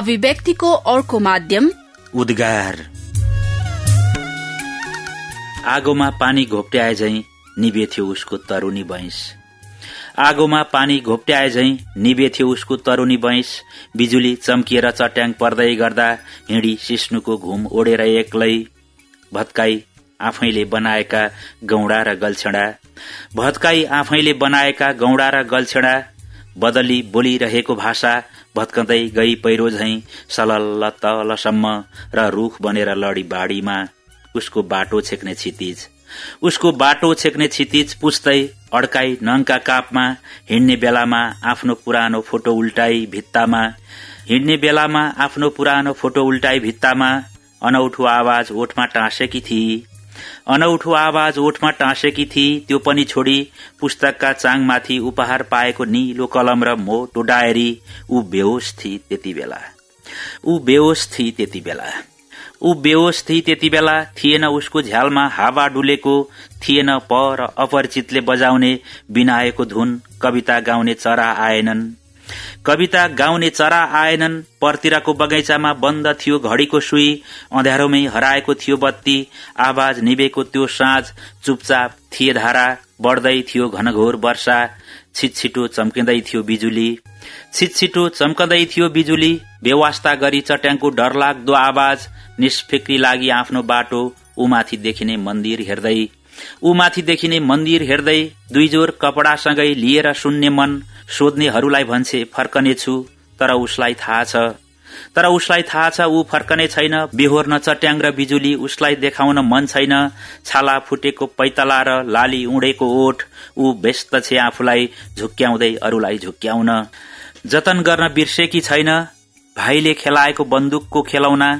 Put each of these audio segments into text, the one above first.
अभिव्यक्तिको अर्को माध्यम उद्गार। आगोमा पानी घोप्ट्याए झै निभे थियो उसको तरुनी भैंस। आगोमा पानी घोप्ट्याए झै निभे थियो उसको तरुनी भैंस। बिजुली चम्किएर चट्याङ पर्दै गर्दा हिँडी सिस्नुको घुम ओढेर एक्लै भत्काई आफैले बनाएका गौडा र गल्छडा। भत्काई आफैले बनाएका गौडा र गल्छडा बदली बोलिरहेको भाषा भत्कँदै गई पहिरो झै सलल्ल तलसम्म र रूख बनेर लडी बाढीमा उसको बाटो छेक्ने क्षितिज। उसको बाटो छेक्ने क्षितिज पुस्दै अड्काई नङका कापमा हिँड्ने बेलामा आफ्नो पुरानो फोटो उल्टाई भित्तामा हिँड्ने बेलामा आफ्नो पुरानो फोटो उल्टाई भित्तामा अनौठो आवाज ओठमा टाँसेकी थिए अनौठो आवाज ओठमा टाँसेकी थिए त्यो पनि छोडी पुस्तकका चाङमाथि उपहार पाएको निलो कलम र मोटो डायरी ऊ बेहोस थिए त्यति बेला। ऊ बेहोस थिए त्यति बेला। ऊ बेहोस थिए त्यति बेला थिएन उसको झ्यालमा हावा डुलेको थिएन पर अपरिचितले बजाउने बिनाएको धुन कविता गाउने चरा आएनन्। कविता गाउने चरा आएनन् परतिरको बगैँचामा बन्द थियो घड़ीको सुई अँध्यारोमै हराएको थियो बत्ती आवाज निभेको त्यो साँझ चुपचाप थिए धारा बढ्दै थियो घनघोर वर्षा छिटछिटो चम्किँदै थियो बिजुली। छिटछिटो चम्कँदै थियो बिजुली व्यवस्था गरी चट्याङको डरलाग्दो आवाज निष्फिक्री लागि आफ्नो बाटो उमाथि देखिने मन्दिर हेर्दै उमाथि देखिने मन्दिर हेर्दै दुई जोर कपडासँगै लिएर सुन्ने मन सोध्नेहरूलाई भन्छे फर्कनेछु तर उसलाई थाहा छ। तर उसलाई थाहा छ ऊ फर्कने छैन। बेहोर्न चट्याङ र बिजुली उसलाई देखाउन मन छैन। छाला फुटेको पैतला र लाली उडेको ओठ ऊ व्यस्त छे आफूलाई झुक्क्याउँदै अरूलाई झुक्क्याउन। जतन गर्न बिर्सेकी छैन भाइले खेलाएको बन्दुकको खेलौना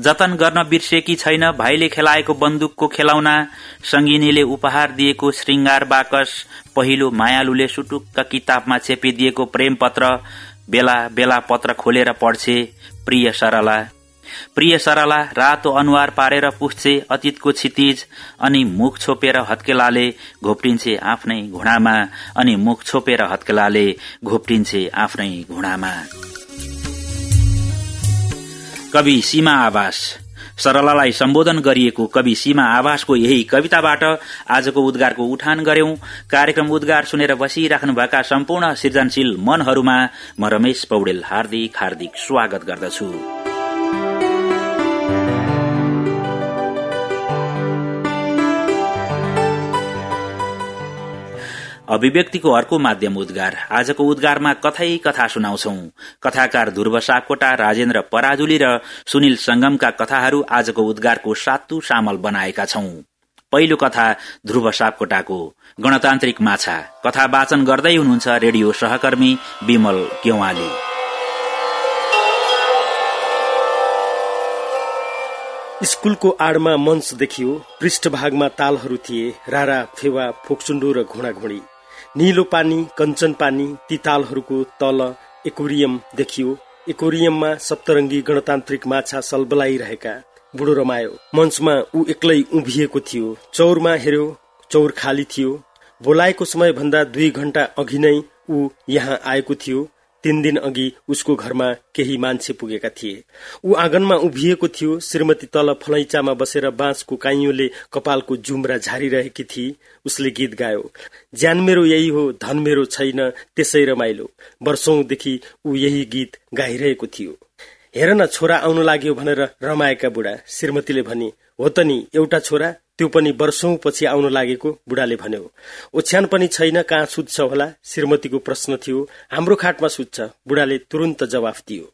जतन गर्न बिर्सेकी छैन भाइले खेलाएको बन्दुकको खेलाउना संगिनीले उपहार दिएको श्रृंगार बाकस पहिलो मायालुले सुटुक्क किताबमा छेपिदिएको प्रेम पत्र बेला बेला पत्र खोलेर पढ्छे प्रिय सरला। प्रिय सरला रातो अनुहार पारेर पुछ्छे अतीतको क्षितिज अनि मुख छोपेर हत्केलाले घोप्टिन्छे आफ्नै घुँडामा अनि मुख छोपेर हत्केलाले घोप्टिन्छे आफ्नै घुँडामा। कवि सीमा आवास। सरलालाई सम्बोधन गरिएको कवि सीमा आवासको यही कविताबाट आजको उद्गारको उठान गर्यौं। कार्यक्रम उद्गार सुनेर बसिराख्नुभएका सम्पूर्ण सृजनशील मनहरूमा म रमेश पौडेल हार्दिक हार्दिक स्वागत गर्दछु। अभिव्यक्तिको अर्को माध्यम उद्गार। आजको उद्गारमा कथै कथा सुनाउँछौ। कथाकार ध्रुव सापकोटा राजेन्द्र पराजुली र सुनिल संगमका कथाहरू आजको उद्गारको सातु सामल बनाएका छौं। पहिलो कथा ध्रुव सापकोटाको गणतान्त्रिक माछा। कथा वाचन गर्दै हुनुहुन्छ रेडियो सहकर्मी विमल केवाली। स्कूलको आडमा मञ्च देखियो पृष्ठभागमा तालहरू थिए रारा फेवा फोक्सुण्डो र घुँडाघुँडी निलो पानी कञ्चन पानी ती तालहरूको तल एकोरियम देखियो। एकोरियममा सप्तरङ्गी गणतान्त्रिक माछा सलबलाइरहेका बुढो रमायो। मञ्चमा ऊ एक्लै उभिएको थियो। चौरमा हेर्यो चौर खाली थियो। बोलाएको समय भन्दा दुई घण्टा अघि नै ऊ यहाँ आएको थियो। तीन दिन अघि उसको घरमा केही मान्छे पुगेका थिए। ऊ आँगनमा उभिएको थियो श्रीमती तल फलैचामा बसेर बाँसको काइयोले कपालको जुम्रा झारिरहेकी थिए उसले गीत गायो ज्यान मेरो यही हो धन मेरो छैन त्यसै रमाइलो। वर्षौंदेखि ऊ यही गीत गाइरहेको थियो। हेर न छोरा आउनु लाग्यो भनेर रमाएका बुढा श्रीमतीले भनी हो त नि एउटा छोरा? त्यो पनि वर्षौं पछि आउन लागेको बुढाले भन्यो। ओछ्यान पनि छैन कहाँ सुत्छ होला? श्रीमतीको प्रश्न थियो। हाम्रो खाटमा सुत्छ। बुढाले तुरन्त जवाफ दियो।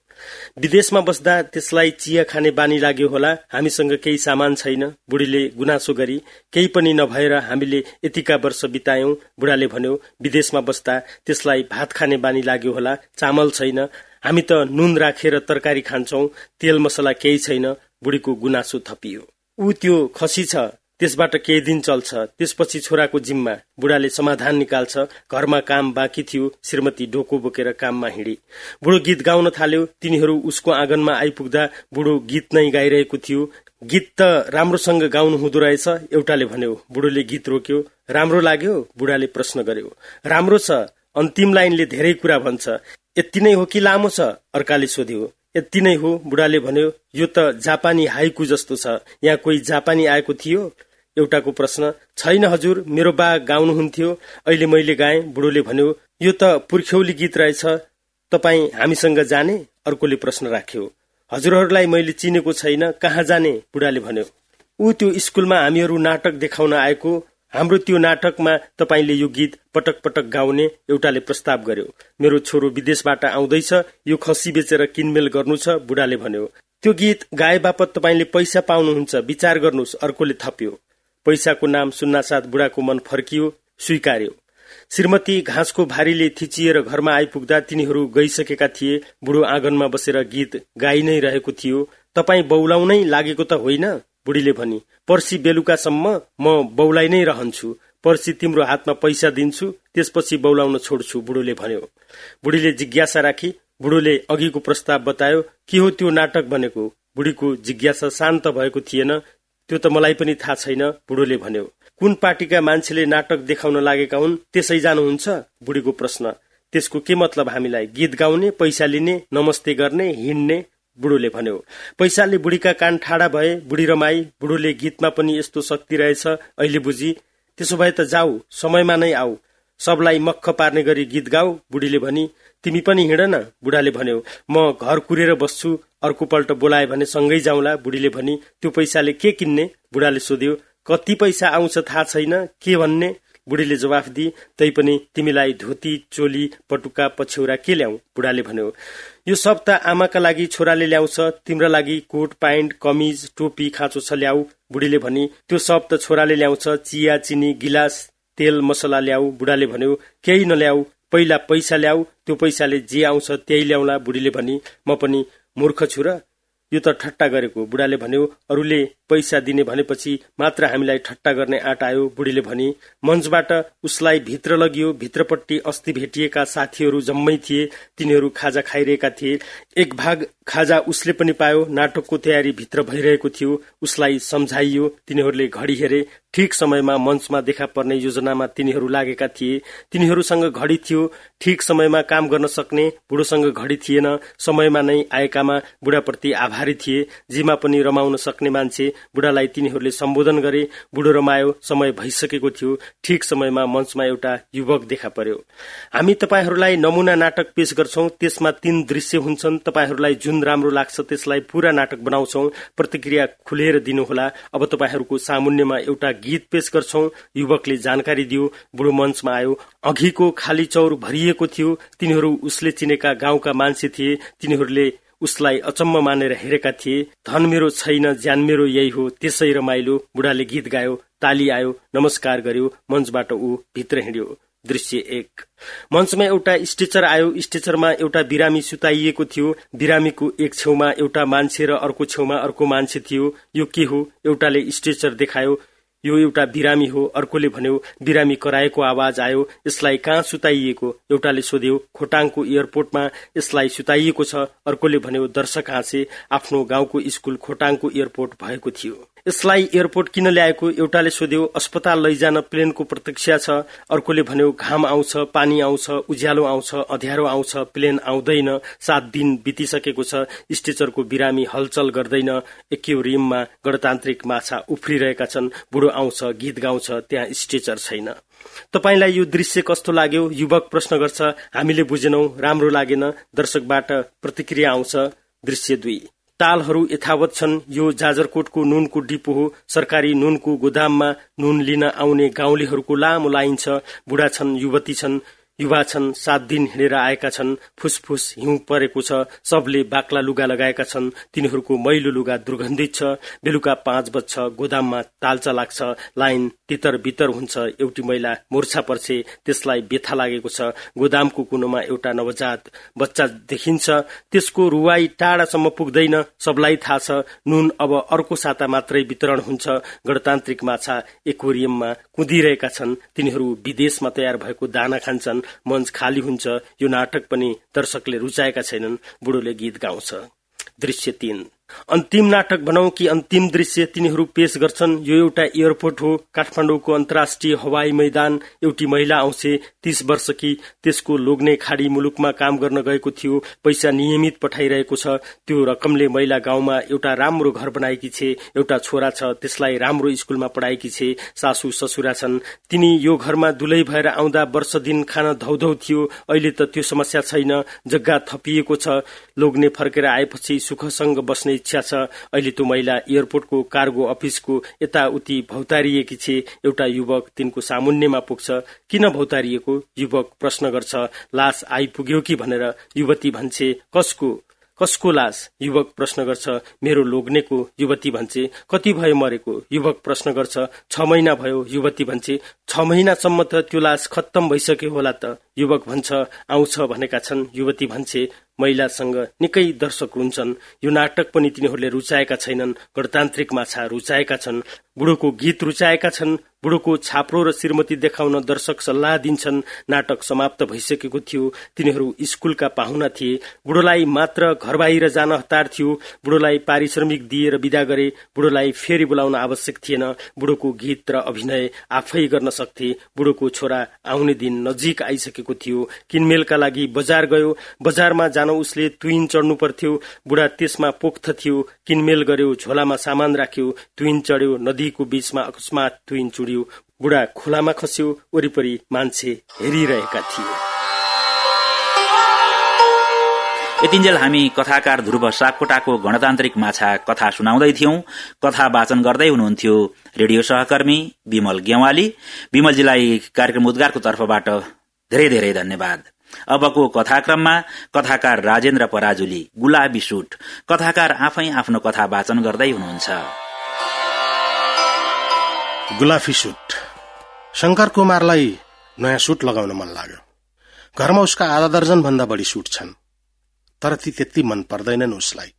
विदेशमा बस्दा त्यसलाई चिया खाने बानी लाग्यो होला। हामीसँग केही सामान छैन। बुढीले गुनासो गरी केही पनि नभएर हामीले यतिका वर्ष बितायौं। बुढाले भन्यो। विदेशमा बस्दा त्यसलाई भात खाने बानी लाग्यो होला। चामल छैन। हामी त नुन राखेर तरकारी खान्छौ। तेल मसला केही छैन। बुढीको गुनासो थपियो। ऊ त्यो खसी छ। त्यसबाट केही दिन चल्छ। त्यसपछि छोराको जिम्मा। बुढाले समाधान निकाल्छ। घरमा काम बाँकी थियो। श्रीमती ढोको बोकेर काममा हिँडे। बुढो गीत गाउन थाल्यो। तिनीहरू उसको आँगनमा आइपुग्दा बुढो गीत नै गाइरहेको थियो। गीत त राम्रोसँग गाउनु हुँदो रहेछ एउटाले भन्यो। बुढोले गीत रोक्यो। राम्रो लाग्यो? बुढाले प्रश्न गर्यो। राम्रो छ। अन्तिम लाइनले धेरै कुरा भन्छ। यति नै हो कि लामो छ? अर्काले सोध्यो। यति नै हो। बुढाले भन्यो यो त जापानी हाइकु जस्तो छ। यहाँ कोही जापानी आएको थियो? एउटाको प्रश्न छैन हजुर मेरो बा गाउनुहुन्थ्यो अहिले मैले गाएँ। बुढोले भन्यो यो त पुर्ख्यौली गीत रहेछ। तपाईँ हामीसँग जाने? अर्कोले प्रश्न राख्यो हजुरहरूलाई मैले चिनेको छैन कहाँ जाने? बुढाले भन्यो ऊ त्यो स्कुलमा हामीहरू नाटक देखाउन आएको। हाम्रो त्यो नाटकमा तपाईँले यो गीत पटक पटक गाउने एउटाले प्रस्ताव गर्यो मेरो छोरो विदेशबाट आउँदैछ यो खसी बेचेर किनमेल गर्नु छ। बुढाले भन्यो त्यो गीत गाए बापत तपाईँले पैसा पाउनुहुन्छ विचार गर्नुहोस्। अर्कोले थप्यो पैसाको नाम सुन्नासाथ बुढाको मन फर्कियो स्वीकार्यो। श्रीमती घाँसको भारीले थिचिएर घरमा आइपुग्दा तिनीहरू गइसकेका थिए। बुढो आँगनमा बसेर गीत गाइ नै रहेको थियो। तपाईँ बौलाउनै लागेको त होइन बुढीले भनी। पर्सि बेलुकासम्म म बौलाई नै रहन्छु। पर्सि तिम्रो हातमा पैसा दिन्छु त्यसपछि बौलाउन छोड्छु बुढोले भन्यो। बुढीले जिज्ञासा राखी बुढोले अघिको प्रस्ताव बतायो के हो त्यो नाटक भनेको? बुढीको जिज्ञासा शान्त भएको थिएन। त्यो त मलाई पनि थाहा छैन बुढोले भन्यो। कुन पार्टीका मान्छेले नाटक देखाउन लागेका हुन् त्यसै जानुहुन्छ? बुढीको प्रश्न। त्यसको के मतलब हामीलाई? गीत गाउने पैसा लिने नमस्ते गर्ने हिँड्ने? बुढोले भन्यो। पैसाले बुढीका कान ठाडा भए बुढी रमाई बुढोले गीतमा पनि यस्तो शक्ति रहेछ। अहिले बुझी त्यसो भए त जाऊ समयमा नै आऊ। सबलाई मक्ख पार्ने गरी गीत गाऊ बुढीले भनी तिमी पनि हिँड न बुढाले भन्यो। म घर कुरेर बस्छु अर्को पल्ट बोलाए भने सँगै जाउँला बुढीले भनी। त्यो पैसाले के किन्ने? बुढाले सोध्यो। कति पैसा आउँछ थाहा छैन के भन्ने? बुढीले जवाफ दिए। तैपनि तिमीलाई धोती चोली पटुका पछ्यौरा के ल्याऊ बुढाले भन्यो। यो सब त आमाका लागि छोराले ल्याउँछ तिम्रा लागि कोट प्यान्ट कमिज टोपी खाँचो छ ल्याऊ बुढीले भनी। त्यो सब त छोराले ल्याउँछ चिया चिनी गिलास तेल मसला ल्याऊ बुढाले भन्यो केही नल्याऊ पहिला पैसा ल्याऊ त्यो पैसाले जे आउँछ त्यही ल्याउला बुढीले भनी। म पनि मूर्ख छु र यो त ठट्टा गरेको बुढाले भन्यो अरूले पैसा दिने भनेपछि मात्र हामीलाई ठट्टा गर्ने आँट आयो बुढीले भनी मञ्चबाट उसलाई भित्र लगियो भित्रपट्टि अस्ति भेटिएका साथीहरू जम्मै थिए तिनीहरू खाजा खाइरहेका थिए। एक भाग खाजा उसले पनि पायो नाटकको तयारी भित्र भइरहेको थियो उसलाई सम्झाइयो तिनीहरूले घडी हेरे। ठिक समयमा मञ्चमा देखा पर्ने योजनामा तिनीहरू लागेका थिए। तिनीहरूसँग घडी थियो ठिक समयमा काम गर्न सक्ने बुढोसँग घडी थिएन। समयमा नै आएकामा बुढाप्रति आभारी थिए जेमा पनि रमाउन सक्ने मान्छे। बुढालाई तिनीहरूले सम्बोधन गरे। बुढो रमायो समय भइसकेको थियो। ठिक समयमा मञ्चमा एउटा युवक देखा पर्यो। हामी तपाईँहरूलाई नमूना नाटक पेश गर्छौ। त्यसमा तीन दृश्य हुन्छन्। तपाईँहरूलाई जुन राम्रो लाग्छ त्यसलाई पूरा नाटक बनाउँछौ। प्रतिक्रिया खुलेर दिनुहोला। अब तपाईँहरूको सामुन्यमा एउटा गीत पेश गर्छौ। युवकले जानकारी दियो। बुढो मञ्चमा आयो। अघिको खाली चौर भरिएको थियो। तिनीहरू उसले चिनेका गाउँका मान्छे थिए। तिनीहरूले उसलाई अचम्म मानेर हेरेका थिए धन मेरो छैन ज्यान मेरो यही हो त्यसै रमाइलो बुढाले गीत गायो ताली आयो नमस्कार गर्यो मञ्चबाट ऊ भित्र हिँड्यो। दृश्य एक। मञ्चमा एउटा स्टेचर आयो स्टेचरमा एउटा बिरामी सुताइएको थियो बिरामीको एक छेउमा एउटा मान्छे र अर्को छेउमा अर्को मान्छे थियो यो के हो? एउटाले स्ट्रेचर देखायो यो एउटा बिरामी हो। अर्कोले भन्यो बिरामी कराएको आवाज आयो। यसलाई कहाँ सुताइएको? एउटाले सोध्यो खोटाङको एयरपोर्टमा यसलाई सुताइएको छ। अर्कोले भन्यो दर्शक हाँसे आफ्नो गाउँको स्कूल खोटाङको एयरपोर्ट भएको थियो। यसलाई एयरपोर्ट किन ल्याएको एउटाले सोध्यो अस्पताल लैजान प्लेनको प्रतीक्षा छ। अर्कोले भन्यो घाम आउँछ पानी आउँछ उज्यालो आउँछ अध्यारो आउँछ प्लेन आउँदैन सात दिन बितिसकेको छ स्टेचरको बिरामी हलचल गर्दैन एक्युरियममा गणतान्त्रिक माछा उफ्रिरहेका छन् बुढो आउँछ गीत गाउँछ त्यहाँ स्टेचर छैन। तपाईँलाई यो दृश्य कस्तो लाग्यो? युवक प्रश्न गर्छ। हामीले बुझेनौ राम्रो लागेन दर्शकबाट प्रतिक्रिया आउँछ। दृश्य दुई। तालहरू यथावत छन्। यो जाजरकोटको नुनको डिपो हो। सरकारी नुनको गोदाममा नुन लिन आउने गाउँलेहरूको लामो लाइन छ। बुढा छन् युवती छन्। युवा छन् सात दिन हिँडेर आएका छन् फुसफुस हिउँ परेको छ सबले बाक्ला लुगा लगाएका छन् तिनीहरूको मैलो लुगा दुर्गन्धित छ बेलुका पाँच बज्छ गोदाममा तालचा लाग्छ लाइन तितर बितर हुन्छ एउटी महिला मोर्छा पर्छे त्यसलाई बेथा लागेको छ गोदामको कुनोमा एउटा नवजात बच्चा देखिन्छ त्यसको रुवाई टाढासम्म पुग्दैन सबलाई थाहा छ नुन अब अर्को साता मात्रै वितरण हुन्छ गणतान्त्रिक माछा एक्वेरियममा कुदिरहेका छन् तिनीहरू विदेशमा तयार भएको दाना खान्छन् मञ्च खाली हुन्छ। यो नाटक पनि दर्शकले रुचाएका छैनन् बुढोले गीत गाउँछ। दृश्य तीन। अन्तिम नाटक भनौं कि अन्तिम दृश्य तिनीहरू पेश गर्छन्। यो एउटा एयरपोर्ट हो। काठमाडौँको अन्तर्राष्ट्रिय हवाई मैदान। एउटी महिला आउँछे तीस वर्ष कि त्यसको लोग्ने खाडी मुलुकमा काम गर्न गएको थियो। पैसा नियमित पठाइरहेको छ। त्यो रकमले महिला गाउँमा एउटा राम्रो घर बनाएकी छे। एउटा छोरा छ। त्यसलाई राम्रो स्कूलमा पढाएकी छे। सासू ससुरा छन्। तिनी यो घरमा दुलै भएर आउँदा वर्ष दिन खान धौधौ थियो। अहिले त त्यो समस्या छैन। जग्गा थपिएको छ। लोग्ने फर्केर आएपछि सुखसँग बस्ने इच्छा छ। अहिले त्यो महिला एयरपोर्टको कार्गो अफिसको यताउति भौतारिएकी छे। एउटा युवक तिनको सामुन्यमा पुग्छ। किन भौतारिएको? युवक प्रश्न गर्छ। लास आइपुग्यो कि भनेर युवती भन्छे कसको? कसको लास? युवक प्रश्न गर्छ। मेरो लोग्नेको युवती भन्छे। कति भयो मरेको? युवक प्रश्न गर्छ। छ महिना भयो युवती भन्छे। छ महिनासम्म त त्यो लास खत्तम भइसक्यो होला त। युवक भन्छ। आउँछ भनेका छन्। युवती भन्छे। महिलासँग निकै दर्शक हुन्छन्। यो नाटक पनि तिनीहरूले रुचाएका छैनन्। गणतान्त्रिक माछा रुचाएका छन्। बुढोको गीत रुचाएका छन्। बुढोको छाप्रो र श्रीमती देखाउन दर्शक सल्लाह दिन्छन्। नाटक समाप्त भइसकेको थियो। तिनीहरू स्कूलका पाहुना थिए। बुढोलाई मात्र घर बाहिर जान हतार थियो। बुढोलाई पारिश्रमिक दिएर विदा गरे। बुढोलाई फेरि बोलाउन आवश्यक थिएन। बुढोको गीत र अभिनय आफै गर्न सक्थे। बुढोको छोरा आउने दिन नजिक आइसकेको थियो। किनमेलका लागि बजार गयो। बजारमा जान उसले तुइन चढ्नु पर्थ्यो। बुढा त्यसमा पोख्त थियो। किनमेल गर्यो झोलामा सामान राख्यो। तुइन चढ्यो नदीको बीचमा अकस्मात तुइन चुड्यो बुढा खोलामा खस्यो वरिपरि मान्छे हेरिरहेका थिए। यतिन्जेल हामी कथाकार ध्रुव सापकोटाको गणतान्त्रिक माछा कथा सुनाउँदै थियौं। कथा वाचन गर्दै हुनुहुन्थ्यो रेडियो सहकर्मी विमल गेवाली। विमलजीलाई कार्यक्रम उद्गारको तर्फबाट धेरै धेरै धन्यवाद। अबको कथाक्रममा कथाकार राजेन्द्र पराजुली गुलाबी सुट। कथाकार आफै आफ्नो कथा वाचन गर्दै हुनुहुन्छ। गुलाफी सुट। शंकर कुमारलाई नयाँ सुट लगाउन मन लाग्यो। घरमा उसका आधा दर्जन भन्दा बढी सुट छन्। तर ती त्यति मन पर्दैनन् उसलाई।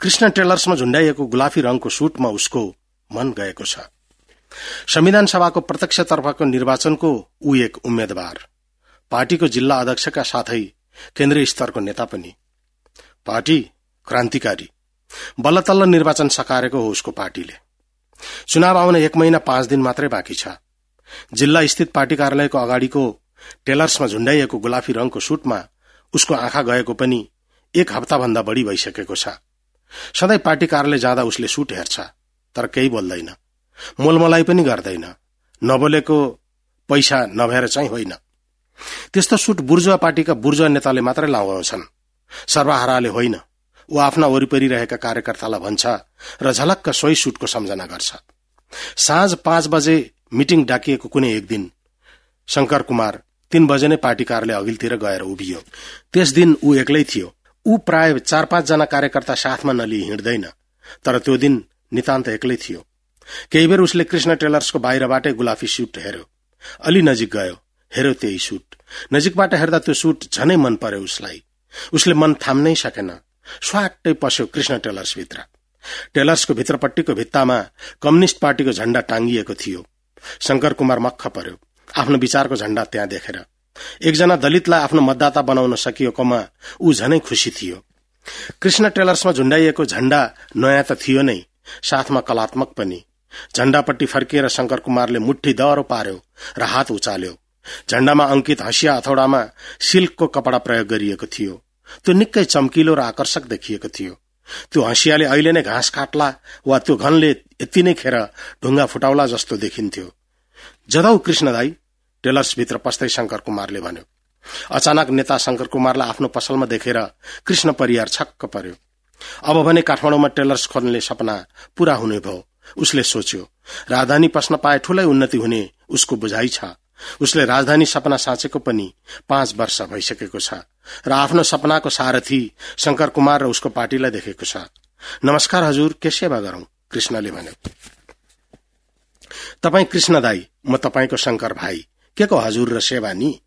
कृष्ण टेलर्समा झुण्डाइएको गुलाफी रंगको सुटमा उसको मन गएको छ। संविधान सभाको प्रत्यक्षतर्फको निर्वाचनको ऊ एक उम्मेद्वार। पार्टीको जिल्ला अध्यक्षका साथै केन्द्रीय स्तरको नेता पनि। पार्टी क्रान्तिकारी। बल्ल तल्ल निर्वाचन सकारेको हो उसको पार्टीले। चुनाव आउन एक महिना पाँच दिन मात्रै बाँकी छ। जिल्ला स्थित पार्टी कार्यालयको अगाडिको टेलर्समा झुण्डाइएको गुलाफी रंगको सुटमा उसको आँखा गएको पनि एक हप्ता भन्दा बढ़ी भइसकेको छ। सधैँ पार्टी कार्यालय जाँदा उसले सुट हेर्छ तर केही बोल्दैन। मोलमलाई पनि गर्दैन। नबोलेको पैसा नभएर चाहिँ होइन। त्यस्तो सुट बुर्जुवा पार्टीका बुर्जुवा नेताले मात्रै लगाउँछन् सर्वहाराले होइन। ऊ आफ्ना वरिपरि रहेका कार्यकर्तालाई भन्छ र झलक्क सोही सुटको सम्झना गर्छ। साँझ पाँच बजे मिटिङ डाकिएको कुनै एक दिन शंकर कुमार तीन बजे नै पार्टी कार्यालय अघिल्तिर गएर उभियो। त्यस दिन ऊ एक्लै थियो। ऊ प्राय चार पाँचजना कार्यकर्ता साथमा नलिई हिँड्दैन तर त्यो दिन नितान्त एक्लै थियो। केही बेर उसले कृष्ण टेलर्सको बाहिरबाटै गुलाफी सुट हेर्यो अलि नजिक गयो हेर्यो त्यही सुट। नजिकबाट हेर्दा त्यो सुट झनै मन पर्यो उसलाई। उसले मन थाम्नै सकेन। स्वाटै पस्यो कृष्ण टेलर्स भित्र टेलर्सको भित्रपट्टिको भित्तामा कम्युनिष्ट पार्टीको झण्डा टाङ्गिएको थियो। शंकर कुमार मक्ख पर्यो। आफ्नो विचारको झण्डा त्यहाँ देखेर। एकजना दलितलाई आफ्नो मतदाता बनाउन सकिएकोमा ऊ झनै खुसी थियो। कृष्ण टेलर्समा झुण्डाइएको झण्डा नयाँ त थियो नै साथमा कलात्मक पनि। झण्डापट्टि फर्किएर शंकर कुमारले मुठी दह्रो पार्यो र हात उचाल्यो। झण्डामा अंकित हँसिया हथौडामा सिल्कको कपडा प्रयोग गरिएको थियो। त्यो निकै चम्किलो र आकर्षक देखिएको थियो। त्यो हँसियाले अहिले नै घाँस काट्ला वा त्यो घनले यति नै खेर ढुङ्गा फुटाउला जस्तो देखिन्थ्यो। जदौ कृष्ण दाई टेलर्सभित्र पस्दै शंकर कुमारले भन्यो अचानक नेता शंकर कुमारलाई आफ्नो पसलमा देखेर कृष्ण परियार छक्क पर्यो। अब भने काठमाडौँमा टेलर्स खोल्ने सपना पूरा हुने भयो उसले सोच्यो राजधानी पस्न पाए ठूलै उन्नति हुने उसको बुझाइ छ। उसले राजधानी सपना साँचेको पनि पाँच वर्ष भइसकेको छ र आफ्नो सपनाको सारथी शंकर कुमार र उसको पार्टीलाई देखेको छ। नमस्कार हजुर के सेवा गरौं? कृष्णले भन्यो। तपाई कृष्ण दाई म तपाईँको शंकर भाइ। के को हजुर र सेवा नि?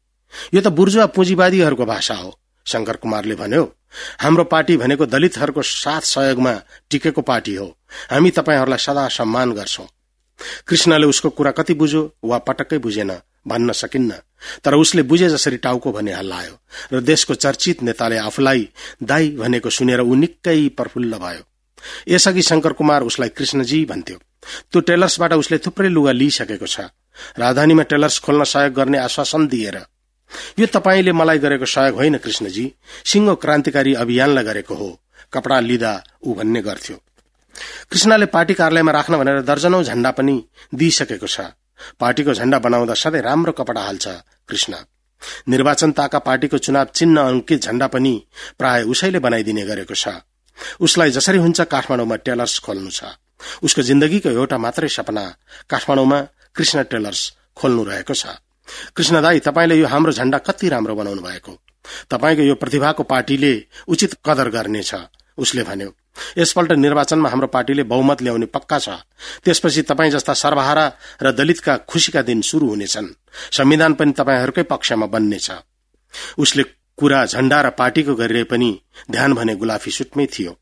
यो त बुर्जुवा पुँजीवादीहरूको भाषा हो शंकर कुमारले भन्यो। हाम्रो पार्टी भनेको दलितहरूको साथ सहयोगमा टिकेको पार्टी हो। हामी तपाईँहरूलाई सदा सम्मान गर्छौं। कृष्णले उसको कुरा कति बुझ्यो वा पटक्कै बुझेन। भन्न सकिन्न। तर उसले बुझे जसरी टाउको भने हल्लायो र देशको चर्चित नेताले आफूलाई दाई भनेको सुनेर ऊ निकै प्रफुल्ल भयो। यसअघि शंकर कुमार उसलाई कृष्णजी भन्थ्यो। त्यो टेलर्सबाट उसले थुप्रै लुगा लिइसकेको छ। राजधानीमा टेलर्स खोल्न सहयोग गर्ने आश्वासन दिएर। यो तपाईँले मलाई गरेको सहयोग होइन कृष्णजी। सिंहो क्रान्तिकारी अभियानलाई गरेको हो। कपडा लिँदा ऊ भन्ने गर्थ्यो। कृष्णले पार्टी कार्यालयमा राख्न भनेर दर्जनौ झण्डा पनि दिइसकेको छ। पार्टीको झण्डा बनाउँदा सधैँ राम्रो कपडा हाल्छ कृष्ण। निर्वाचन ताका पार्टीको चुनाव चिन्ह अंकित झण्डा पनि प्राय उसैले बनाइदिने गरेको छ। उसलाई जसरी हुन्छ काठमाडौँमा टेलर्स खोल्नु छ। उसको जिन्दगीको एउटा मात्रै सपना काठमाडौँमा कृष्ण टेलर्स खोल्नु रहेको छ। कृष्ण दाई तपाईँले यो हाम्रो झण्डा कति राम्रो बनाउनु भएको तपाईँको यो प्रतिभाको पार्टीले उचित कदर गर्नेछ उसले भन्यो। यसपल्ट निर्वाचनमा हाम्रो पार्टीले बहुमत ल्याउने पक्का छ। त्यसपछि तपाईँ जस्ता सर्वहारा र दलितका खुशीका दिन शुरू हुनेछन्। संविधान पनि तपाईँहरूकै पक्षमा बन्नेछ उसले कुरा झण्डा र पार्टीको गरिरहे पनि ध्यान भने गुलाफी सुटमै थियो।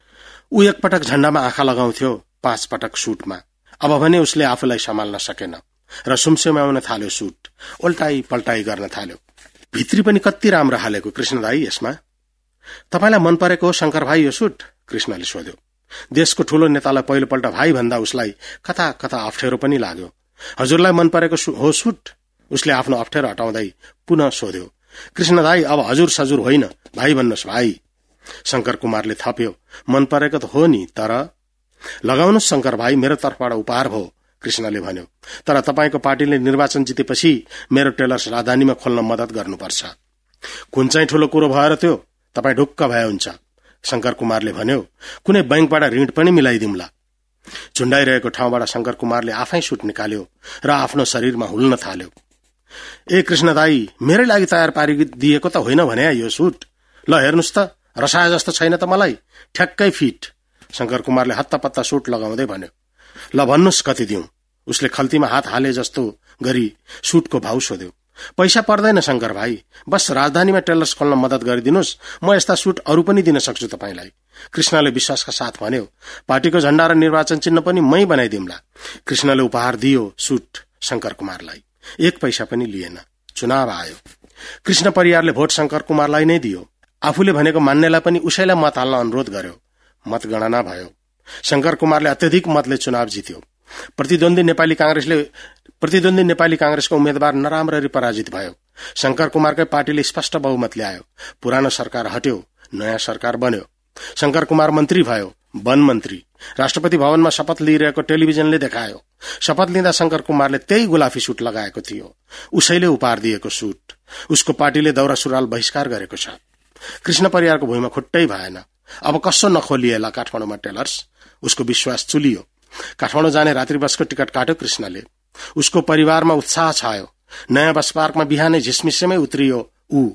ऊ एकपटक झण्डामा आँखा लगाउँथ्यो पाँच पटक सुटमा। अब भने उसले आफूलाई सम्हाल्न सकेन र सुमसुम्याउन थाल्यो सुट। उल्टाई पल्टाई गर्न थाल्यो। भित्री पनि कति राम्रो हालेको कृष्णदाई यसमा? तपाईँलाई मन परेको हो शंकर भाइ यो सुट? कृष्णले सोध्यो देशको ठूलो नेतालाई पहिलोपल्ट भाइ भन्दा उसलाई कता कता अप्ठ्यारो पनि लाग्यो। हजुरलाई मन परेको हो सुट? उसले आफ्नो अप्ठ्यारो हटाउँदै पुनः सोध्यो कृष्ण दाई अब हजुर सजुर होइन भाइ भन्नुहोस् भाइ। शंकर कुमारले थप्यो मन परेको त हो नि तर लगाउनुहोस् शंकर भाइ मेरो तर्फबाट उपहार भयो कृष्णले भन्यो तर तपाईँको पार्टीले निर्वाचन जितेपछि मेरो टेलर्स राजधानीमा खोल्न मदत गर्नुपर्छ। कुन चाहिँ ठूलो कुरो भएर त्यो तपाईँ ढुक्क भए हुन्छ। शंकर कुमारले भन्यो कुनै बैंकबाट ऋण पनि मिलाइदिउँला झुण्डाइरहेको ठाउँबाट शंकर कुमारले आफै सुट निकाल्यो र आफ्नो शरीरमा हुल्न थाल्यो। ए कृष्ण दाई मेरै लागि तयार पारिदिएको त होइन भने यो सुट। ल हेर्नुहोस् त रसाय जस्तो छैन त मलाई। ठ्याक्कै फिट शंकर कुमारले हत्तापत्ता सुट लगाउँदै भन्यो ल भन्नुहोस् कति दिउँ उसले खल्तीमा हात हाले जस्तो गरी सुटको भाउ सोध्यो। पैसा पर्दैन शंकर भाइ। बस राजधानीमा टेलर्स खोल्न मदत गरिदिनुहोस्। म यस्ता सुट अरू पनि दिन सक्छु तपाईँलाई। कृष्णले विश्वासका साथ भन्यो। पार्टीको झण्डा र निर्वाचन चिन्ह पनि मै बनाइदिउँला। कृष्णले उपहार दियो सुट शंकर कुमारलाई। एक पैसा पनि लिएन। चुनाव आयो। कृष्ण परिवारले भोट शंकर कुमारलाई नै दियो। आफूले भनेको मान्नेलाई पनि उसैलाई मत हाल्न अनुरोध गर्यो। मतगणना भयो। शंकर कुमारले अत्यधिक मतले चुनाव जित्यो। प्रतिद्वन्दी नेपाली कांग्रेसले प्रतिद्वन्दी नेपाली कांग्रेसको उम्मेद्वार नराम्ररी पराजित भयो। शंकर कुमारकै पार्टीले स्पष्ट बहुमत ल्यायो। पुरानो सरकार हट्यो नयाँ सरकार बन्यो। शंकर कुमार मन्त्री भयो वन मन्त्री। राष्ट्रपति भवनमा शपथ लिइरहेको टेलिभिजनले देखायो। शपथ लिँदा शंकर कुमारले त्यही गुलाफी सुट लगाएको थियो। उसैले उपहार दिएको सुट। उसको पार्टीले दौरा सुरुवाल बहिष्कार गरेको छ। कृष्ण परिवारको भूमिमा खुट्टै भएन। अब कसो नखोलिएला काठमाडौँमा टेलर्स? उसको विश्वास चुलियो। काठमाडौँ जाने रात्रि बसको टिकट काट्यो कृष्णले। उसको परिवारमा उत्साह छायो। नयाँ बस पार्कमा बिहानै झिसमिसेमै उत्रियो ऊ।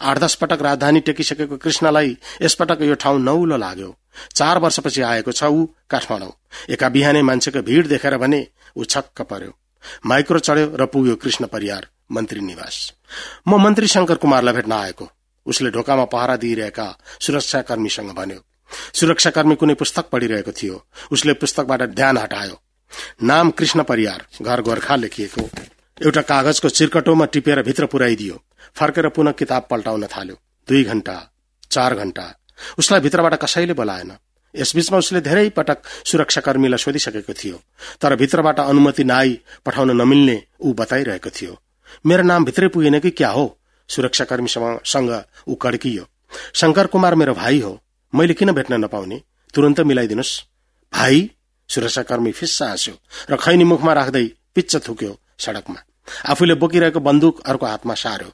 आठ दस पटक राजधानी टेकिसकेको कृष्णलाई यसपटक यो ठाउँ नौलो लाग्यो। चार वर्षपछि आएको छ ऊ काठमाडौँ। एका बिहानै मान्छेको भीड़ देखेर भने ऊ छक्क पर्यो। माइक्रो चढ्यो र पुग्यो कृष्ण परियार मन्त्री निवास। म मन्त्री शंकर कुमारलाई भेट्न आएको। उसले ढोकामा पहरा दिइरहेका सुरक्षाकर्मीसँग भन्यो। सुरक्षाकर्मी कुनै पुस्तक पढिरहेको थियो। उसले पुस्तकबाट ध्यान हटायो। नाम कृष्ण परियार घर गोर्खा लेखिएको। एउटा कागजको चिरकटोमा टिपेर भित्र पुर्याइदियो। फर्केर पुनः किताब पल्टाउन थाल्यो। दुई घण्टा चार घण्टा। उसलाई भित्रबाट कसैले बोलाएन। यसबीचमा उसले धेरै पटक सुरक्षाकर्मीलाई सोधिसकेको थियो। तर भित्रबाट अनुमति नआई पठाउन नमिल्ने ऊ बताइरहेको थियो। मेरो नाम भित्रै पुगेन कि क्या हो सुरक्षाकर्मीसँग ऊ कड्कियो। शंकर कुमार मेरो भाइ हो। मैले किन भेट्न नपाउने? तुरन्त मिलाइदिनुहोस् भाइ सुरक्षाकर्मी फिस्सा हाँस्यो र खैनी मुखमा राख्दै पिच्च थुक्यो सड़कमा। आफूले बोकिरहेको बन्दुक अर्को हातमा सार्यो।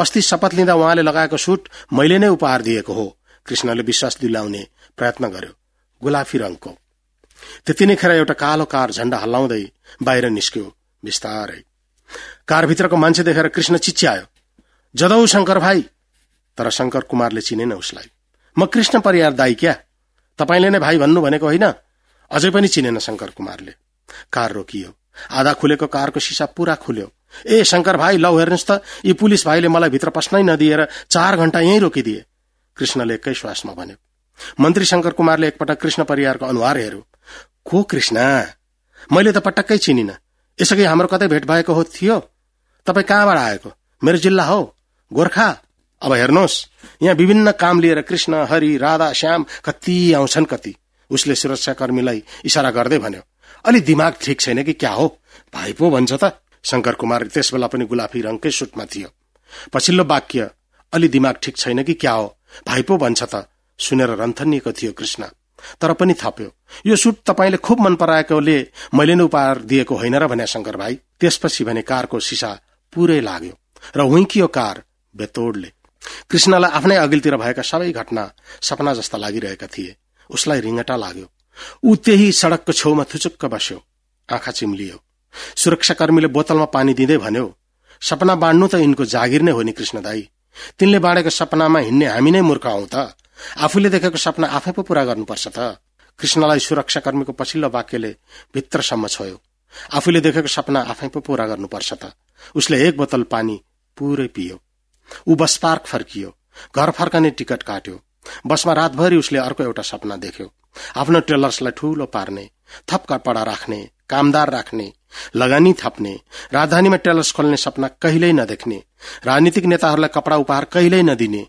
अस्ति शपथ लिँदा उहाँले लगाएको सुट मैले नै उपहार दिएको हो कृष्णले विश्वास दिलाउने प्रयत्न गर्यो गुलाफी रङको। त्यति नै खेर एउटा कालो कार झण्डा हल्लाउँदै बाहिर निस्क्यो बिस्तारै। कारभित्रको मान्छे देखेर कृष्ण चिच्यायो जदौ शंकर भाइ? तर शंकर कुमारले चिनेन उसलाई। म कृष्ण परियार दाई क्या? तपाईँले नै भाइ भन्नु भनेको होइन? अझै पनि चिनेन शंकर कुमारले। कार रोकियो। आधा खुलेको कारको सिसा पूरा खुल्यो। ए शंकर भाइ लौ हेर्नुहोस् त। यी पुलिस भाइले मलाई भित्र पस्नै नदिएर चार घण्टा यहीँ रोकिदिए। कृष्णले एकै श्वासमा भन्यो। मन्त्री शंकर कुमारले एकपटक कृष्ण परिवारको अनुहार हेर्यो को कृष्ण? मैले त पटक्कै चिनिन। यसअघि हाम्रो कतै भेट भएको हो थियो? तपाईँ कहाँबाट आएको? मेरो जिल्ला हो। गोर्खा? अब हेर्नुहोस् यहाँ विभिन्न काम लिएर कृष्ण हरि राधा श्याम कति आउँछन् कति। उसले सुरक्षाकर्मीलाई इसारा गर्दै भन्यो अलि दिमाग ठिक छैन कि क्या हो? भाइ पो भन्छ त। शंकर कुमार त्यस बेला पनि गुलाफी रङकै सुटमा थियो। पछिल्लो वाक्य अलि दिमाग ठिक छैन कि क्या हो? भाइ पो भन्छ त। सुनेर रन्थनिएको थियो कृष्ण। तर पनि थप्यो। यो सुट तपाईँले खुब मन पराएकोले मैले नै उपहार दिएको होइन र भने शंकर भाइ। त्यसपछि भने कारको सिसा पुरै लाग्यो र हुइकियो कार बेतोडले। कृष्णलाई आफ्नै अघिल्तिर भएका सबै घटना सपना जस्ता लागिरहेका थिए। उसलाई रिङ्गटा लाग्यो। ऊ त्यही सड़कको छेउमा थुचुक्क बस्यो। आँखा चिम्लियो। सुरक्षाकर्मीले बोतलमा पानी दिँदै भन्यो सपना बाँड्नु त यिनको जागिर नै हो नि कृष्ण दाई। तिनले बाँडेको सपनामा हिँड्ने हामी नै मूर्ख हौ त। आफूले देखेको सपना आफै पो पूरा गर्नुपर्छ त कृष्णलाई सुरक्षाकर्मीको पछिल्लो वाक्यले भित्रसम्म छोयो। आफूले देखेको सपना आफै पो पूरा गर्नुपर्छ त। उसले एक बोतल पानी पुरै पियो। ऊ बस पार्क फर्कियो। घर फर्कने टिकट काट्यो। बसमा रातभरि उसले अर्को एउटा सपना देख्यो। आफ्नो टेलर्सलाई ठूलो पार्ने थप कपडा राख्ने कामदार राख्ने लगानी थप्ने राजधानीमा टेलर्स खोल्ने सपना कहिल्यै नदेख्ने राजनीतिक नेताहरूलाई कपडा उपहार कहिल्यै नदिने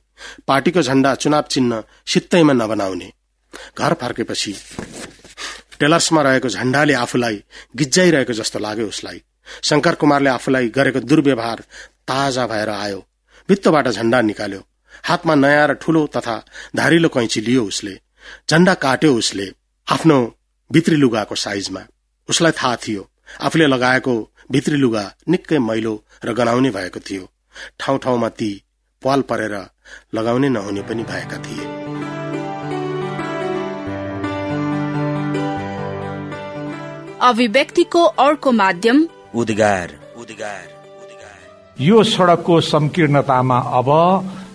पार्टीको झण्डा चुनाव चिन्ह सित्तैमा नबनाउने। घर फर्केपछि टेलर्समा रहेको झण्डाले आफूलाई गिज्जाइरहेको जस्तो लाग्यो उसलाई। शंकर कुमारले आफूलाई गरेको दुर्व्यवहार ताजा भएर आयो। भित्तबाट झण्डा निकाल्यो। हातमा नयाँ र ठूलो तथा धारिलो कैंची लियो उसले। झण्डा काट्यो उसले आफ्नो भित्री लुगाको साइजमा। उसलाई थाहा थियो आफूले लगाएको भित्री लुगा निकै मैलो र गनाउने भएको थियो। ठाउँ ठाउँमा ती पाल परेर लगाउने नहुने पनि भएका थिए। अभिव्यक्तिको अर्को माध्यम उद्गार उद्गार उद्गार। यो सड़कको संकीर्णतामा अब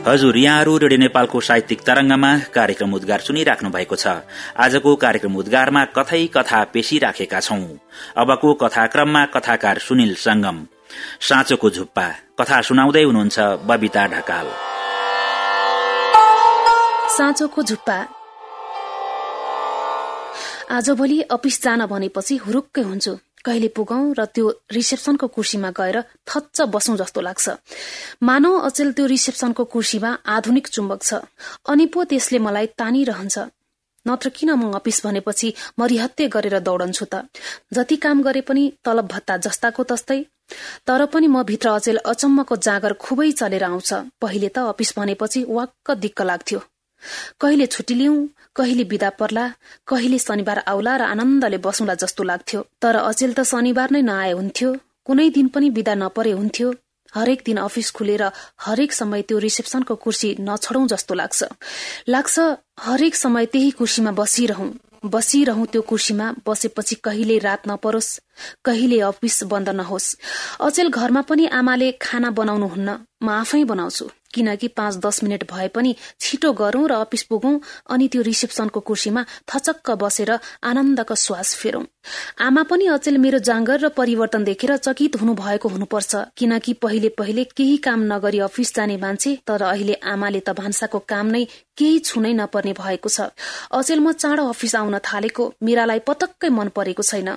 हजुर यहाँहरू रेडियो नेपालको साहित्यिक तरंगमा कार्यक्रम उद्गार सुनिराख्नु भएको छ। आजको कार्यक्रम उद्गारमा कथै कथा पेशिराखेका छौं? अबको कथाक्रममा कथाकार सुनिल संगम साँचोको झुप्पा कथा सुनाउँदै हुनुहुन्छ बबिता ढकाल। साँचोको झुप्पा। आजभोलि अफिस जान भनेपछि हुरुक्कै हुन्छु। कहिले पुगौं र त्यो रिसेप्सनको कुर्सीमा गएर थच्च बसौं जस्तो लाग्छ। मानव अचेल त्यो रिसेप्सनको कुर्सीमा आधुनिक चुम्बक छ। अनि पो त्यसले मलाई तानिरहन्छ। नत्र किन म अफिस भनेपछि मरिहत्ते गरेर दौडन्छु त? जति काम गरे पनि तलब भत्ता जस्ताको तस्तै। तर पनि म भित्र अचेल अचम्मको जागर खुबै चलेर आउँछ। पहिले त अफिस भनेपछि वाक्क दिक्क लाग्थ्यो। कहिले छुट्टी लिऊ कहिले विदा पर्ला कहिले शनिबार आउला र आनन्दले बसौँला जस्तो लाग्थ्यो। तर अचेल त शनिबार नै नआए हुन्थ्यो। कुनै दिन पनि विदा नपरे हुन्थ्यो। हरेक दिन अफिस खुलेर हरेक समय त्यो रिसेप्सनको कुर्सी नछडौं जस्तो लाग्छ। लाग्छ हरेक समय त्यही कुर्सीमा बसिरहँ। बसिरहँ त्यो कुर्सीमा बसेपछि कहिले रात नपरोस् कहिले अफिस बन्द नहोस्। अचेल घरमा पनि आमाले खाना बनाउनुहुन्न। म आफै बनाउँछु। किनकि पाँच दस मिनट भए पनि छिटो गरौं र अफिस पुगौं अनि त्यो रिसेप्सनको कुर्सीमा थचक्क बसेर आनन्दको श्वास फेरौं। आमा पनि अचेल मेरो जाँगर र परिवर्तन देखेर चकित हुनु भएको हुनुपर्छ किनकि पहिले पहिले केही काम नगरी अफिस जाने मान्छे तर अहिले आमाले त भान्साको काम नै केही छुनै नपर्ने भएको छ। अचेल म चाँडो अफिस आउन थालेको। मेरालाई पटक्कै मन परेको छैन।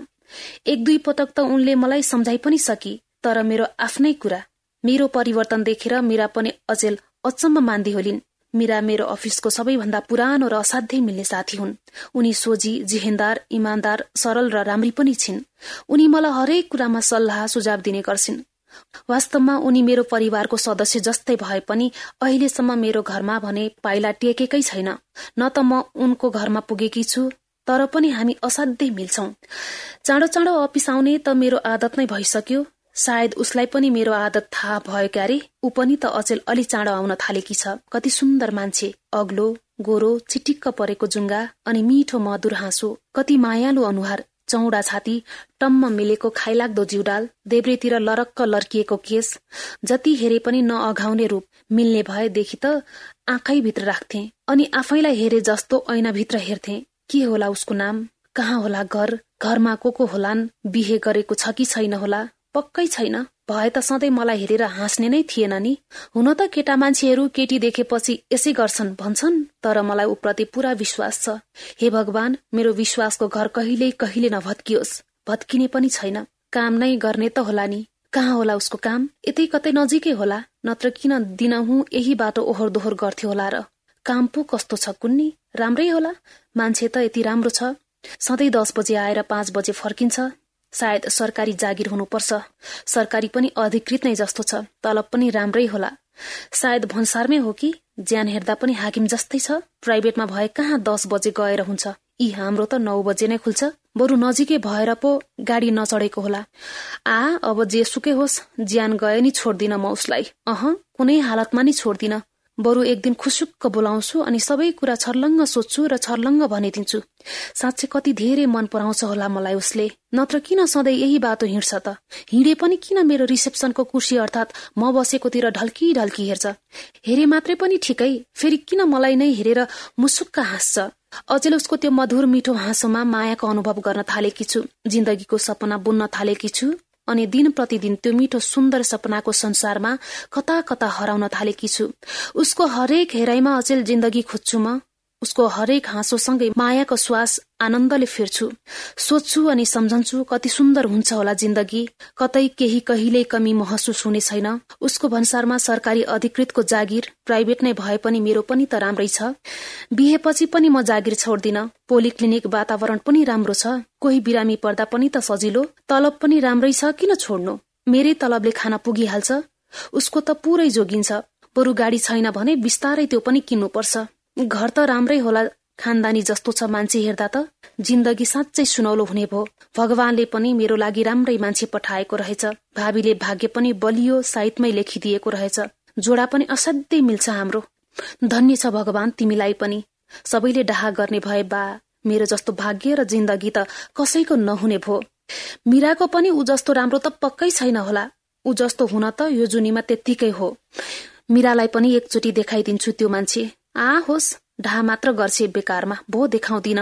एक दुई पटक त उनले मलाई सम्झाइ पनि सकी तर मेरो आफ्नै कुरा मेरो परिवर्तन देखेर मीरा पनि अचेल अचम्म मान्दी होलिन्। मीरा मेरो अफिसको सबैभन्दा पुरानो र असाध्यै मिल्ने साथी हुन्। उनी सोझी जिहेन्दार इमान्दार सरल र राम्री पनि छिन्। उनी मलाई हरेक कुरामा सल्लाह सुझाव दिने गर्छिन्। वास्तवमा उनी मेरो परिवारको सदस्य जस्तै भए पनि अहिलेसम्म मेरो घरमा भने पाइला टेकेकै छैन। न त म उनको घरमा पुगेकी छु तर पनि हामी असाध्यै मिल्छौं। चाँडो चाँडो अफिस आउने त मेरो आदत नै भइसक्यो। सायद उसलाई पनि मेरो आदत थाहा भयो क्यारे। ऊ पनि त अचेल अलि चाँडो आउन थालेकी छ। कति सुन्दर मान्छे। अग्लो गोरो चिटिक्क परेको जुङ्गा अनि मिठो मधुर हाँसो। कति मायालु अनुहार। चौडा छाती टम्म मिलेको खाइलाग्दो जिउडाल देब्रेतिर लरक्क लर्किएको केस। जति हेरे पनि नअघाउने रूप। मिल्ने भएदेखि त आँखैभित्र राख्थे अनि आफैलाई हेरे जस्तो ऐनाभित्र हेर्थे। के होला उसको नाम? कहाँ होला घर? घरमा को को होलान्? बिहे गरेको छ कि छैन होला? पक्कै छैन। भए त सधैँ मलाई हेरेर हाँस्ने नै थिएन नि। हुन त केटा मान्छेहरू केटी देखेपछि यसै गर्छन् भन्छन् तर मलाई उप्रति पूरा विश्वास छ। हे भगवान मेरो विश्वासको घर कहिले कहिले नभत्कियोस्। भत्किने पनि छैन। काम नै गर्ने त होला नि। कहाँ होला उसको काम? यतै कतै नजिकै होला। नत्र किन दिनहुँ यही बाटो ओहोर दोहोर गर्थ्यो होला र? काम पो कस्तो छ कुन्नी? राम्रै होला? मान्छे त यति राम्रो छ। सधैँ दस बजे आएर पाँच बजे फर्किन्छ। सायद सरकारी जागिर हुनुपर्छ। सरकारी पनि अधिकृत नै जस्तो छ तलब पनि राम्रै होला। सायद भन्सारमै हो कि ज्यान हेर्दा पनि हाकिम जस्तै छ। प्राइभेटमा भए कहाँ दस बजे गएर हुन्छ? यी हाम्रो त नौ बजे नै खुल्छ। बरु नजिकै भएर पो गाडी नचढेको होला। आ अब जे सुकै होस् ज्यान गए नि छोड्दिन म उसलाई। अह कुनै हालतमा नि छोड्दिन। बरु एक दिन खुसुक्क बोलाउँछु अनि सबै कुरा छर्लङ्ग सोध्छु र छर्लङ्ग भनिदिन्छु। साँच्चै कति धेरै मन पराउँछ होला मलाई उसले। नत्र किन सधैँ यही बाटो हिँड्छ त? हिँडे पनि किन मेरो रिसेप्सनको कुर्सी अर्थात म बसेकोतिर ढल्की ढल्की हेर्छ? हेरे मात्रै पनि ठिकै। फेरि किन मलाई नै हेरेर मुसुक्क हाँस्छ? अझैले उसको त्यो मधुर मिठो हाँसोमा मायाको अनुभव गर्न थालेकी छु। जिन्दगीको सपना बुन्न थालेकी छु। अनि दिन प्रतिदिन त्यो मिठो सुन्दर सपनाको संसारमा कता कता हराउन थालेकी छु। उसको हरेक हेराइमा अचेल जिन्दगी खोज्छु म। उसको हरेक हाँसोसँगै मायाको श्वास आनन्दले फेर्छु। सोध्छु अनि सम्झन्छु कति सुन्दर हुन्छ होला जिन्दगी। कतै केही कहिल्यै कमी महसुस हुने छैन। उसको भन्सारमा सरकारी अधिकृतको जागिर प्राइभेट नै भए पनि मेरो पनि त राम्रै छ। बिहेपछि पनि म जागिर छोड्दिन। पोलिक्लिनिक वातावरण पनि राम्रो छ। कोही बिरामी पर्दा पनि त सजिलो। तलब पनि राम्रै छ किन छोड्नु? मेरै तलबले खाना पुगिहाल्छ। उसको त पुरै जोगिन्छ। बरु गाडी छैन भने बिस्तारै त्यो पनि किन्नुपर्छ। घर त राम्रै होला खानदानी जस्तो छ मान्छे हेर्दा त। जिन्दगी साँच्चै सुनौलो हुने भो भगवानले पनि मेरो लागि राम्रै मान्छे पठाएको रहेछ। भावीले भाग्य पनि बलियो साइतमै लेखिदिएको रहेछ। जोडा पनि असाध्यै मिल्छ हाम्रो। धन्य छ भगवान तिमीलाई पनि। सबैले डाहा गर्ने भए बा मेरो जस्तो भाग्य र जिन्दगी त कसैको नहुने भो मिराको पनि ऊ जस्तो राम्रो त पक्कै छैन होला। ऊ जस्तो हुन त यो जुनीमा त्यत्तिकै हो। मिरालाई पनि एकचोटि देखाइदिन्छु त्यो मान्छे। आ होस् ढा मात्र गर्छे बेकारमा भो देखाउँदिन।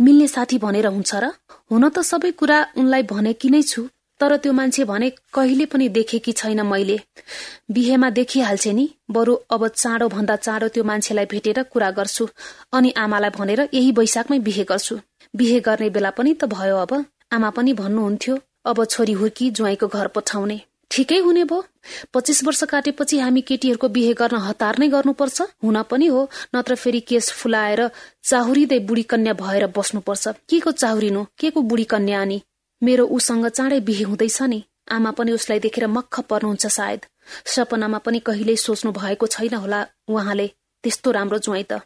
मिल्ने साथी भनेर हुन्छ र? हुन त सबै कुरा उनलाई भनेकी नै छु तर त्यो मान्छे भने कहिले पनि देखेकी छैन मैले। बिहेमा देखिहाल्छे नि बरु अब चाँडो भन्दा चाँडो त्यो मान्छेलाई भेटेर कुरा गर्छु अनि आमालाई भनेर यही वैशाखमै बिहे गर्छु। बिहे गर्ने बेला पनि त भयो अब आमा पनि भन्नुहुन्थ्यो अब छोरी हुर्की ज्वाइँको घर पठाउने। ठिकै हुने भो पच्चिस वर्ष काटेपछि हामी केटीहरूको बिहे गर्न हतार नै गर्नुपर्छ। हुन पनि हो नत्र फेरि केस फुलाएर चाहुरिँदै बुढी कन्या भएर बस्नुपर्छ। के को चाहुरिनु के को बुढी कन्या अनि? मेरो उसँग चाँडै बिहे हुँदैछ नि। आमा पनि उसलाई देखेर मक्ख पर्नुहुन्छ सायद। सपनामा पनि कहिल्यै सोच्नु भएको छैन होला उहाँले। त्यस्तो राम्रो ज्वाइँ त।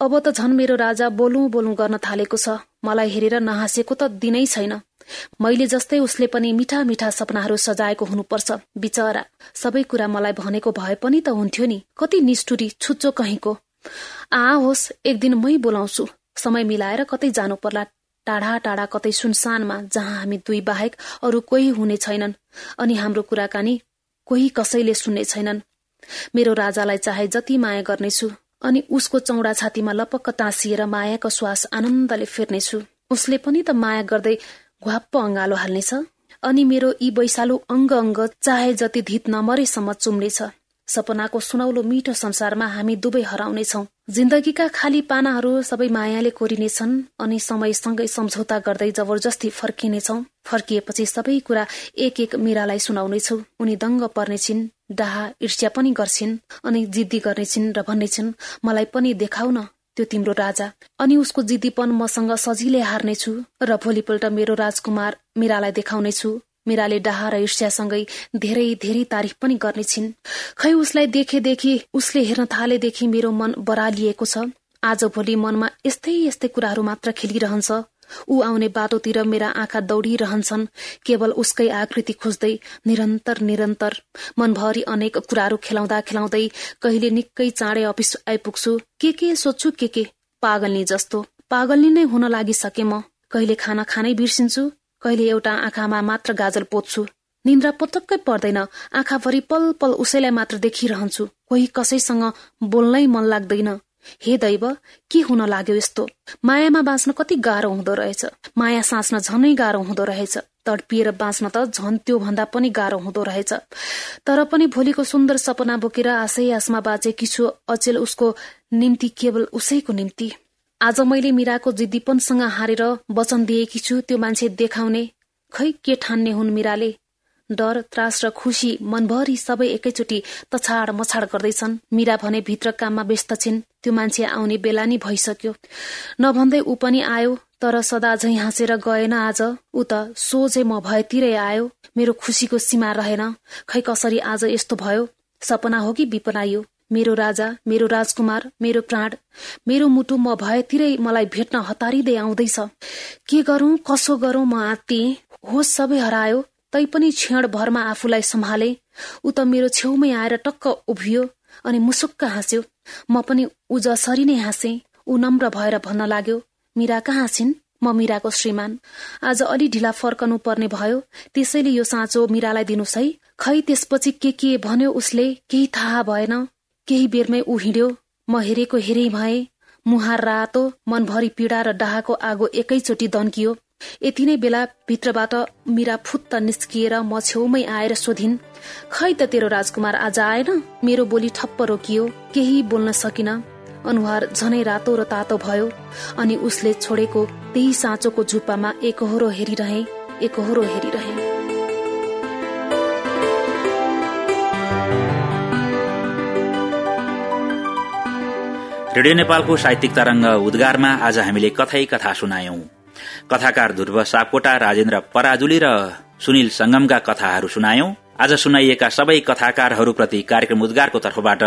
अब त झन मेरो राजा बोलु बोलु गर्न थालेको छ। मलाई हेरेर नहाँसेको त दिनै छैन। मैले जस्तै उसले पनि मिठा मिठा सपनाहरू सजाएको हुनुपर्छ। बिचरा सबै कुरा मलाई भनेको भए पनि त हुन्थ्यो नि। कति निष्ठुरी छुच्चो कहीँको। आ होस् एक दिन मै बोलाउँछु। समय मिलाएर कतै जानु पर्ला। टाढा टाढा कतै सुनसानमा जहाँ हामी दुई बाहेक अरू कोही हुने छैनन्। अनि हाम्रो कुराकानी कोही कसैले सुन्ने छैनन्। मेरो राजालाई चाहे जति माया गर्नेछु अनि उसको चौडा छातीमा लपक्क तासिएर मायाको श्वास आनन्दले फेर्नेछु। उसले पनि त माया गर्दै घ्वाप्प अङ्गालो हाल्नेछ। अनि मेरो यी बैसालु अङ्ग अङ्ग चाहे जति धित नमरेसम्म चुम्नेछ सपनाको सुनौलो मिठो संसारमा हामी दुवै हराउनेछौ। जिन्दगीका खाली पानाहरू सबै मायाले कोरिनेछन् अनि समयसँगै सम्झौता गर्दै जबरजस्ती फर्किनेछौ। फर्किएपछि सबै कुरा एक एक मिरालाई सुनाउनेछौ। उनी दङ्ग पर्नेछिन् डाहा ईर्ष्या पनि गर्छिन् अनि जिद्दी गर्नेछिन् र भन्नेछिन् मलाई पनि देखाउन त्यो तिम्रो राजा। अनि उसको जिद्दीपन मसँग सजिलै हार्नेछु र भोलिपल्ट मेरो राजकुमार मिरालाई देखाउनेछु। मिराले डाहा र ईर्ष्यासँगै धेरै धेरै तारिफ पनि गर्नेछिन्। खै उसलाई देखेदेखि उसले हेर्न थालेदेखि मेरो मन बरालिएको छ। आज भोलि मनमा यस्तै यस्तै कुराहरू मात्र खेलिरहन्छ। ऊ आउने बाटोतिर मेरा आँखा दौडिरहन्छन्। केवल उसकै आकृति खोज्दै निरन्तर निरन्तर मनभरि अनेक कुराहरू खेलाउँदा खेलाउँदै कहिले निकै चाँडै अफिस आइपुग्छु। के के सोध्छु के के? पागलनी जस्तो। पागलनी नै हुन लागिसके म। कहिले खाना खानै बिर्सिन्छु? कहिले एउटा आँखामा मात्र गाजल पोत्छु? निन्द्रा पटक्कै पर्दैन। आँखाभरि पल पल उसैलाई मात्र देखिरहन्छु। कोही कसैसँग बोल्नै मन लाग्दैन। हे दैव के हुन लाग्यो यस्तो? मायामा बाँच्न कति गाह्रो हुँदो रहेछ। माया साँच्न झनै गाह्रो हुँदो रहेछ। तडपिएर बाँच्न त झन् त्यो भन्दा पनि गाह्रो हुँदो रहेछ। तर पनि भोलिको सुन्दर सपना बोकेर आशै आसमा बाँचेकी छु अचेल उसको निम्ति केवल उसैको निम्ति। आज मैले मिराको जिद्दीपनसँग हारेर वचन दिएकी छु त्यो मान्छे देखाउने खै के ठान्ने हुन् मिराले? डर त्रास र खुशी मनभरि सबै एकैचोटि तछाड मछाड गर्दैछन्। मीरा भने भित्र काममा व्यस्त छिन्। त्यो मान्छे आउने बेला नि भइसक्यो। नभन्दै ऊ पनि आयो तर सदा झै हाँसेर गएन आज। ऊ त सोझै म भएतिरै आयो। मेरो खुसीको सीमा रहेन। खै कसरी आज यस्तो भयो? सपना हो कि विपनाइयो मेरो राजा मेरो राजकुमार मेरो प्राण मेरो मुटु म भएतिरै मलाई भेट्न हतारिँदै आउँदैछ। के गरौं कसो गरौं म आत्ती? होस सबै हरायो। तैपनि भरमा आफूलाई सम्हाले ऊ त मेरो छेउमै आएर टक्क उभियो अनि मुसुक्क हाँस्यो। म पनि ऊ जसरी नै हाँसे ऊ नम्र भएर भन्न लाग्यो मिरा कहाँ छिन्? म मिराको श्रीमान। आज अलि ढिला फर्कनु पर्ने भयो त्यसैले यो साँचो मिरालाई दिनुहोस् है। खै त्यसपछि के के भन्यो उसले केही थाहा भएन। केही बेरमै ऊ हिँड्यो म हेरेको हेरै भए। मुहार रातो मनभरि पीड़ा र डाहाको आगो एकैचोटि दन्कियो। यति नै बेला भित्रबाट मिरा फुत्त निस्किएर म छेउमै आएर सोधिन् खै त तेरो राजकुमार आज आएन? मेरो बोली ठप्प रोकियो केही बोल्न सकिन अनुहार झनै रातो र तातो भयो अनि उसले छोडेको त्यही साँचोको झुप्पामा एकहोरो हेरिरहे एकहोरो हेरिरहे। रेडियो नेपालको साहित्यिक तरंग उद्गारमा आज हामीले कथै कथा सुनायौं। कथाकार ध्रुव सापकोटा राजेन्द्र पराजुली र सुनिल संगमका कथाहरू सुनायौं। आज सुनाइएका सबै कथाकारहरूप्रति कार्यक्रम उद्गारको तर्फबाट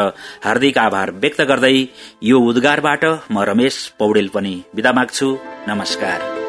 हार्दिक आभार व्यक्त गर्दै यो उद्गारबाट म रमेश पौडेल पनि विदा माग्छु। नमस्कार।